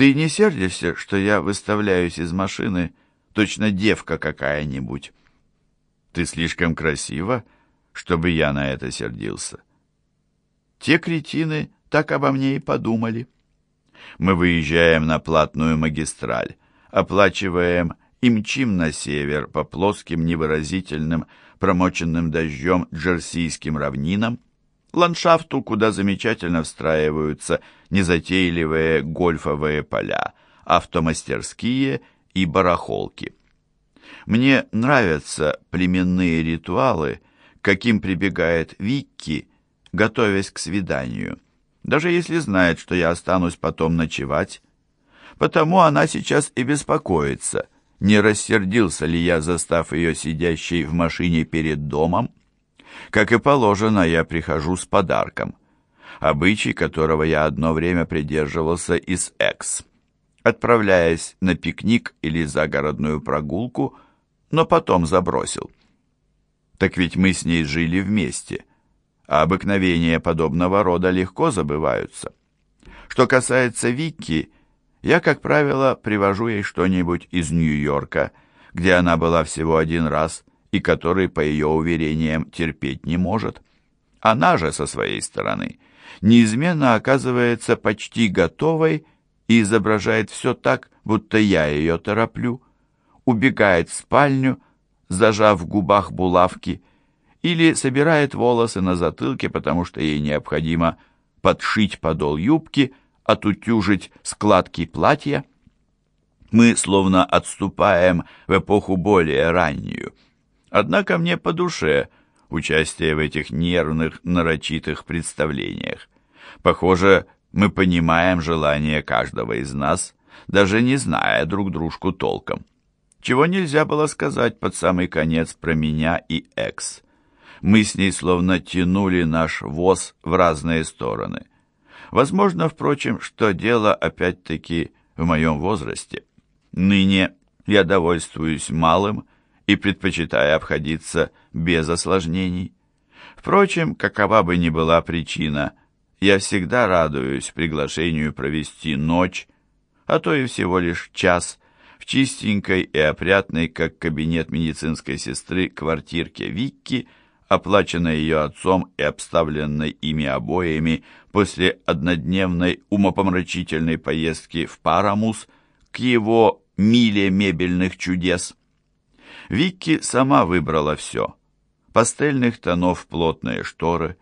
Ты не сердишься, что я выставляюсь из машины, точно девка какая-нибудь? Ты слишком красива, чтобы я на это сердился. Те кретины так обо мне и подумали. Мы выезжаем на платную магистраль, оплачиваем и мчим на север по плоским невыразительным, промоченным дождем джерсийским равнинам, ландшафту, куда замечательно встраиваются незатейливые гольфовые поля, автомастерские и барахолки. Мне нравятся племенные ритуалы, каким прибегает Викки, готовясь к свиданию, даже если знает, что я останусь потом ночевать. Потому она сейчас и беспокоится, не рассердился ли я, застав ее сидящей в машине перед домом. Как и положено, я прихожу с подарком, обычай которого я одно время придерживался из Экс. Отправляясь на пикник или загородную прогулку, но потом забросил. Так ведь мы с ней жили вместе, а обыкновения подобного рода легко забываются. Что касается Вики, я, как правило, привожу ей что-нибудь из Нью-Йорка, где она была всего один раз и который, по ее уверениям, терпеть не может. Она же, со своей стороны, неизменно оказывается почти готовой и изображает все так, будто я ее тороплю, убегает в спальню, зажав в губах булавки, или собирает волосы на затылке, потому что ей необходимо подшить подол юбки, отутюжить складки платья. Мы словно отступаем в эпоху более раннюю. Однако мне по душе участие в этих нервных, нарочитых представлениях. Похоже, мы понимаем желание каждого из нас, даже не зная друг дружку толком. Чего нельзя было сказать под самый конец про меня и Экс. Мы с ней словно тянули наш воз в разные стороны. Возможно, впрочем, что дело опять-таки в моем возрасте. Ныне я довольствуюсь малым и предпочитаю обходиться без осложнений. Впрочем, какова бы ни была причина, я всегда радуюсь приглашению провести ночь, а то и всего лишь час в чистенькой и опрятной, как кабинет медицинской сестры, квартирке Викки, оплаченной ее отцом и обставленной ими обоями после однодневной умопомрачительной поездки в Парамус к его миле мебельных чудес. Викки сама выбрала все. Пастельных тонов плотные шторы,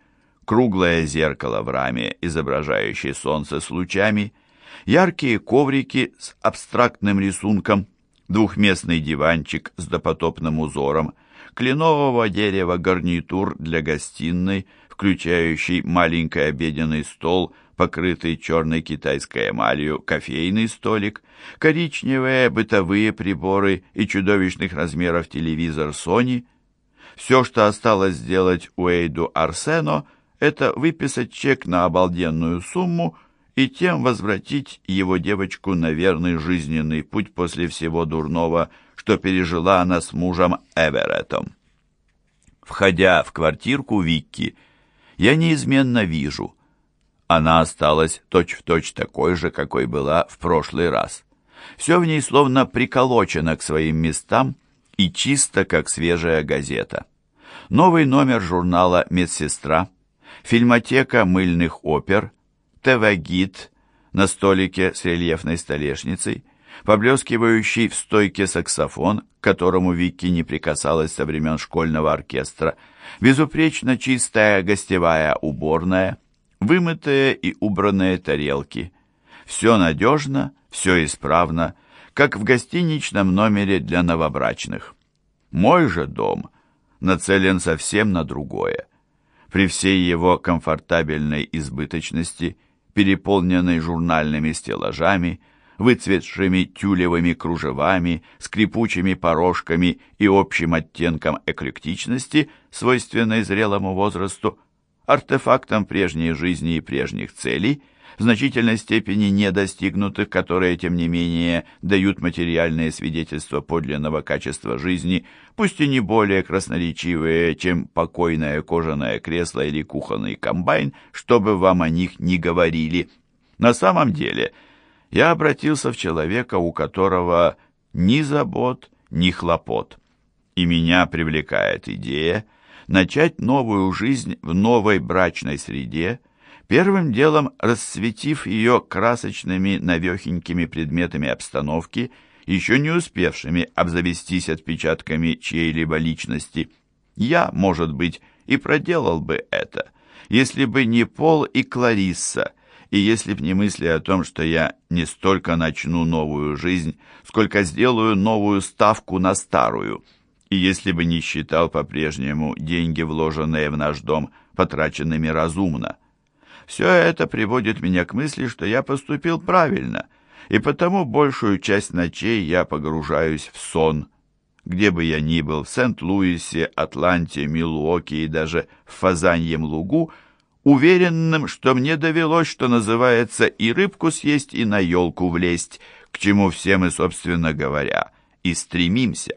круглое зеркало в раме, изображающее солнце с лучами – яркие коврики с абстрактным рисунком, двухместный диванчик с допотопным узором, кленового дерева гарнитур для гостиной, включающий маленький обеденный стол, покрытый черной китайской эмалью, кофейный столик, коричневые бытовые приборы и чудовищных размеров телевизор Sony. Все, что осталось сделать Уэйду Арсено, это выписать чек на обалденную сумму – и тем возвратить его девочку на верный жизненный путь после всего дурного, что пережила она с мужем Эвереттом. Входя в квартирку Викки, я неизменно вижу. Она осталась точь-в-точь точь такой же, какой была в прошлый раз. Все в ней словно приколочено к своим местам и чисто, как свежая газета. Новый номер журнала «Медсестра», фильмотека мыльных опер – ТВ-гид на столике с рельефной столешницей, поблескивающий в стойке саксофон, к которому Вики не прикасалась со времен школьного оркестра, безупречно чистая гостевая уборная, вымытые и убранные тарелки. Все надежно, все исправно, как в гостиничном номере для новобрачных. Мой же дом нацелен совсем на другое. При всей его комфортабельной избыточности – переполненной журнальными стеллажами, выцветшими тюлевыми кружевами, скрипучими порожками и общим оттенком эклектичности, свойственной зрелому возрасту, артефактом прежней жизни и прежних целей – в значительной степени не достигнутых, которые, тем не менее, дают материальные свидетельства подлинного качества жизни, пусть и не более красноречивые, чем покойное кожаное кресло или кухонный комбайн, чтобы вам о них не говорили. На самом деле, я обратился в человека, у которого ни забот, ни хлопот. И меня привлекает идея начать новую жизнь в новой брачной среде, первым делом расцветив ее красочными навехенькими предметами обстановки, еще не успевшими обзавестись отпечатками чьей-либо личности. Я, может быть, и проделал бы это, если бы не Пол и Кларисса, и если б не мысли о том, что я не столько начну новую жизнь, сколько сделаю новую ставку на старую, и если бы не считал по-прежнему деньги, вложенные в наш дом, потраченными разумно. Все это приводит меня к мысли, что я поступил правильно, и потому большую часть ночей я погружаюсь в сон, где бы я ни был, в Сент-Луисе, Атланте, Милуоке и даже в Фазаньем лугу, уверенным, что мне довелось, что называется, и рыбку съесть, и на елку влезть, к чему все мы, собственно говоря, и стремимся.